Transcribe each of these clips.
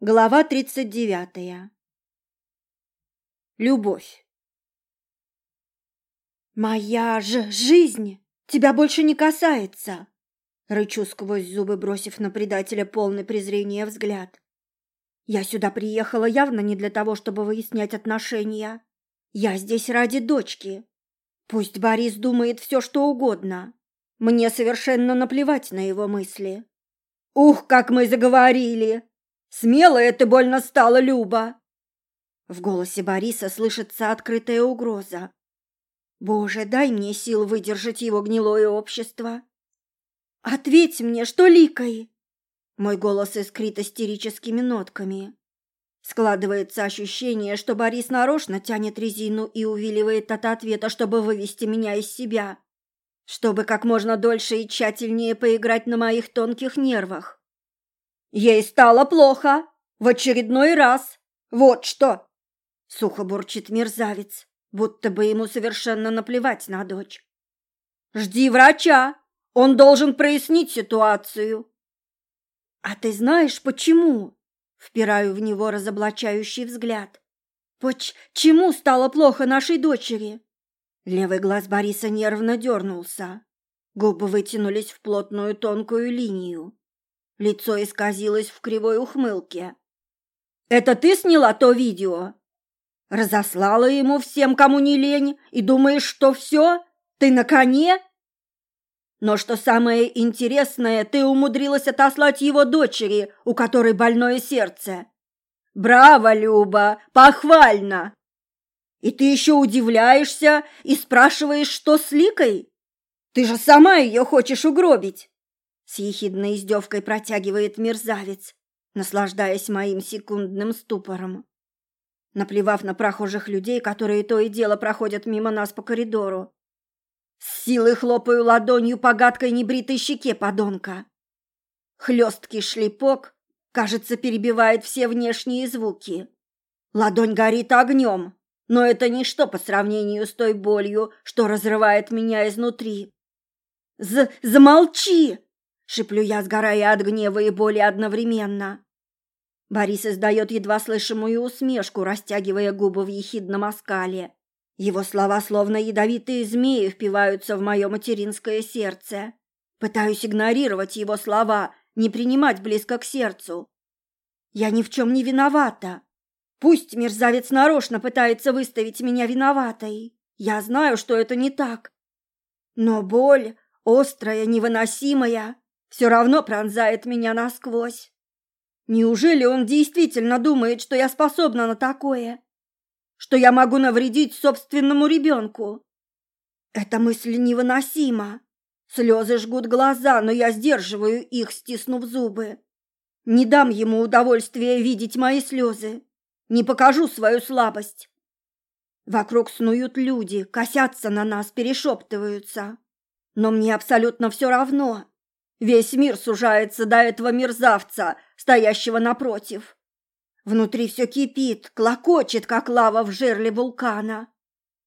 Глава тридцать девятая. Любовь. «Моя же жизнь тебя больше не касается!» Рычу сквозь зубы, бросив на предателя полный презрения взгляд. «Я сюда приехала явно не для того, чтобы выяснять отношения. Я здесь ради дочки. Пусть Борис думает все, что угодно. Мне совершенно наплевать на его мысли». «Ух, как мы заговорили!» Смелая ты больно стала, Люба!» В голосе Бориса слышится открытая угроза. «Боже, дай мне сил выдержать его гнилое общество!» «Ответь мне, что ликой!» Мой голос искрит истерическими нотками. Складывается ощущение, что Борис нарочно тянет резину и увиливает от ответа, чтобы вывести меня из себя, чтобы как можно дольше и тщательнее поиграть на моих тонких нервах. Ей стало плохо. В очередной раз. Вот что. Сухо бурчит мерзавец, будто бы ему совершенно наплевать на дочь. Жди врача. Он должен прояснить ситуацию. А ты знаешь, почему? Впираю в него разоблачающий взгляд. Почему стало плохо нашей дочери? Левый глаз Бориса нервно дернулся. Губы вытянулись в плотную тонкую линию. Лицо исказилось в кривой ухмылке. «Это ты сняла то видео?» «Разослала ему всем, кому не лень, и думаешь, что все? Ты на коне?» «Но что самое интересное, ты умудрилась отослать его дочери, у которой больное сердце. Браво, Люба, похвально!» «И ты еще удивляешься и спрашиваешь, что с Ликой? Ты же сама ее хочешь угробить!» С ехидной издевкой протягивает мерзавец, наслаждаясь моим секундным ступором. Наплевав на прохожих людей, которые то и дело проходят мимо нас по коридору, с силой хлопаю ладонью по гадкой небритой щеке подонка. Хлесткий шлепок, кажется, перебивает все внешние звуки. Ладонь горит огнем, но это ничто по сравнению с той болью, что разрывает меня изнутри. З «Замолчи!» Шиплю я, сгорая от гнева и боли одновременно. Борис издает едва слышимую усмешку, растягивая губы в ехидном оскале. Его слова, словно ядовитые змеи, впиваются в мое материнское сердце. Пытаюсь игнорировать его слова, не принимать близко к сердцу. Я ни в чем не виновата. Пусть мерзавец нарочно пытается выставить меня виноватой. Я знаю, что это не так. Но боль, острая, невыносимая, все равно пронзает меня насквозь. Неужели он действительно думает, что я способна на такое? Что я могу навредить собственному ребенку? Эта мысль невыносима. Слезы жгут глаза, но я сдерживаю их, стиснув зубы. Не дам ему удовольствия видеть мои слезы. Не покажу свою слабость. Вокруг снуют люди, косятся на нас, перешептываются. Но мне абсолютно все равно. Весь мир сужается до этого мерзавца, стоящего напротив. Внутри все кипит, клокочет, как лава в жерле вулкана.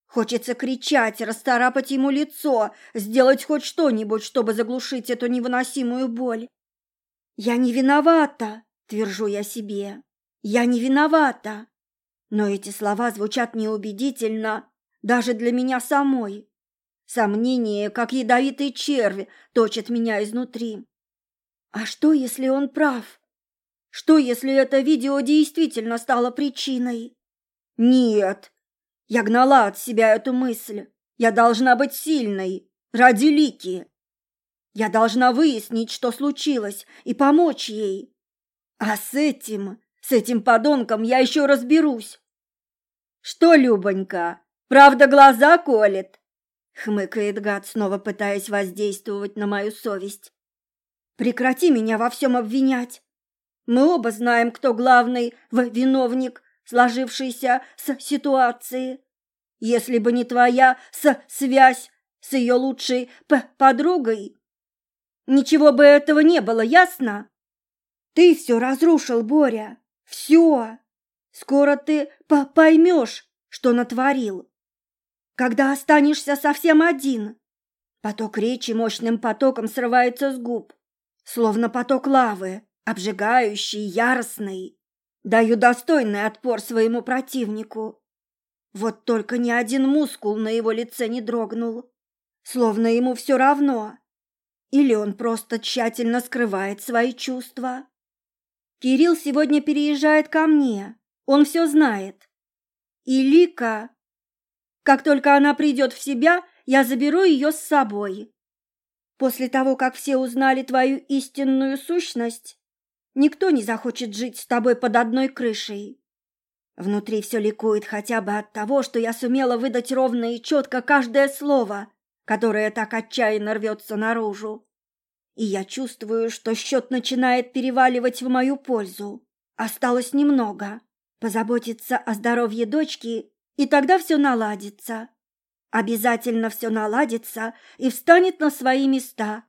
Хочется кричать, расторапать ему лицо, сделать хоть что-нибудь, чтобы заглушить эту невыносимую боль. «Я не виновата», — твержу я себе. «Я не виновата». Но эти слова звучат неубедительно даже для меня самой. Сомнение, как ядовитый червь, точит меня изнутри. А что, если он прав? Что, если это видео действительно стало причиной? Нет, я гнала от себя эту мысль. Я должна быть сильной, ради Лики. Я должна выяснить, что случилось, и помочь ей. А с этим, с этим подонком я еще разберусь. Что, Любонька, правда глаза колет? Хмыкает гад, снова пытаясь воздействовать на мою совесть. Прекрати меня во всем обвинять. Мы оба знаем, кто главный виновник сложившейся с ситуации. Если бы не твоя с связь с ее лучшей п подругой, ничего бы этого не было, ясно? Ты все разрушил, Боря. Все. Скоро ты по поймешь, что натворил когда останешься совсем один. Поток речи мощным потоком срывается с губ, словно поток лавы, обжигающий, яростный. Даю достойный отпор своему противнику. Вот только ни один мускул на его лице не дрогнул, словно ему все равно. Или он просто тщательно скрывает свои чувства. Кирилл сегодня переезжает ко мне, он все знает. И Лика... Как только она придет в себя, я заберу ее с собой. После того, как все узнали твою истинную сущность, никто не захочет жить с тобой под одной крышей. Внутри все ликует хотя бы от того, что я сумела выдать ровно и четко каждое слово, которое так отчаянно рвется наружу. И я чувствую, что счет начинает переваливать в мою пользу. Осталось немного. Позаботиться о здоровье дочки, и тогда все наладится. Обязательно все наладится и встанет на свои места.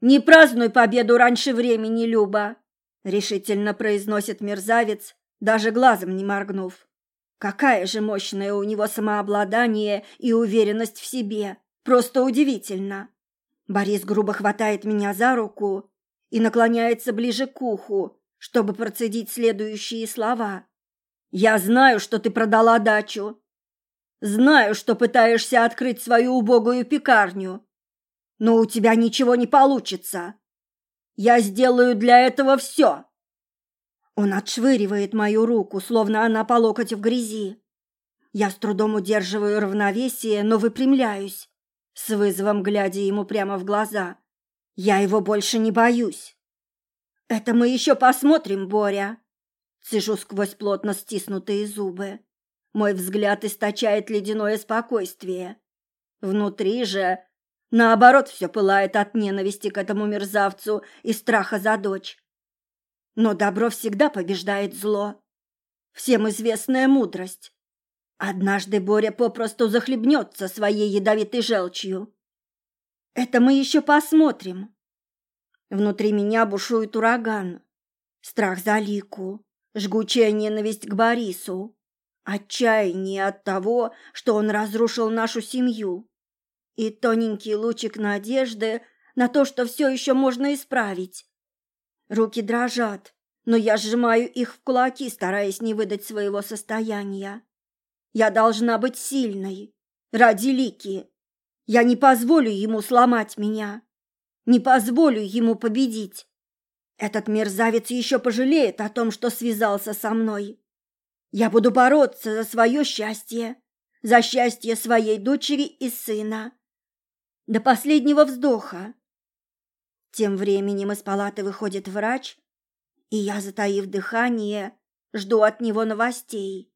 «Не празднуй победу раньше времени, Люба!» — решительно произносит мерзавец, даже глазом не моргнув. Какая же мощное у него самообладание и уверенность в себе! Просто удивительно! Борис грубо хватает меня за руку и наклоняется ближе к уху, чтобы процедить следующие слова. «Я знаю, что ты продала дачу, Знаю, что пытаешься открыть свою убогую пекарню, но у тебя ничего не получится. Я сделаю для этого все. Он отшвыривает мою руку, словно она по локоть в грязи. Я с трудом удерживаю равновесие, но выпрямляюсь, с вызовом глядя ему прямо в глаза. Я его больше не боюсь. Это мы еще посмотрим, Боря. Цежу сквозь плотно стиснутые зубы. Мой взгляд источает ледяное спокойствие. Внутри же, наоборот, все пылает от ненависти к этому мерзавцу и страха за дочь. Но добро всегда побеждает зло. Всем известная мудрость. Однажды Боря попросту захлебнется своей ядовитой желчью. Это мы еще посмотрим. Внутри меня бушует ураган. Страх за Лику, жгучая ненависть к Борису, Отчаяние от того, что он разрушил нашу семью. И тоненький лучик надежды на то, что все еще можно исправить. Руки дрожат, но я сжимаю их в кулаки, стараясь не выдать своего состояния. Я должна быть сильной. Ради Лики. Я не позволю ему сломать меня. Не позволю ему победить. Этот мерзавец еще пожалеет о том, что связался со мной. Я буду бороться за свое счастье, за счастье своей дочери и сына. До последнего вздоха. Тем временем из палаты выходит врач, и я, затаив дыхание, жду от него новостей.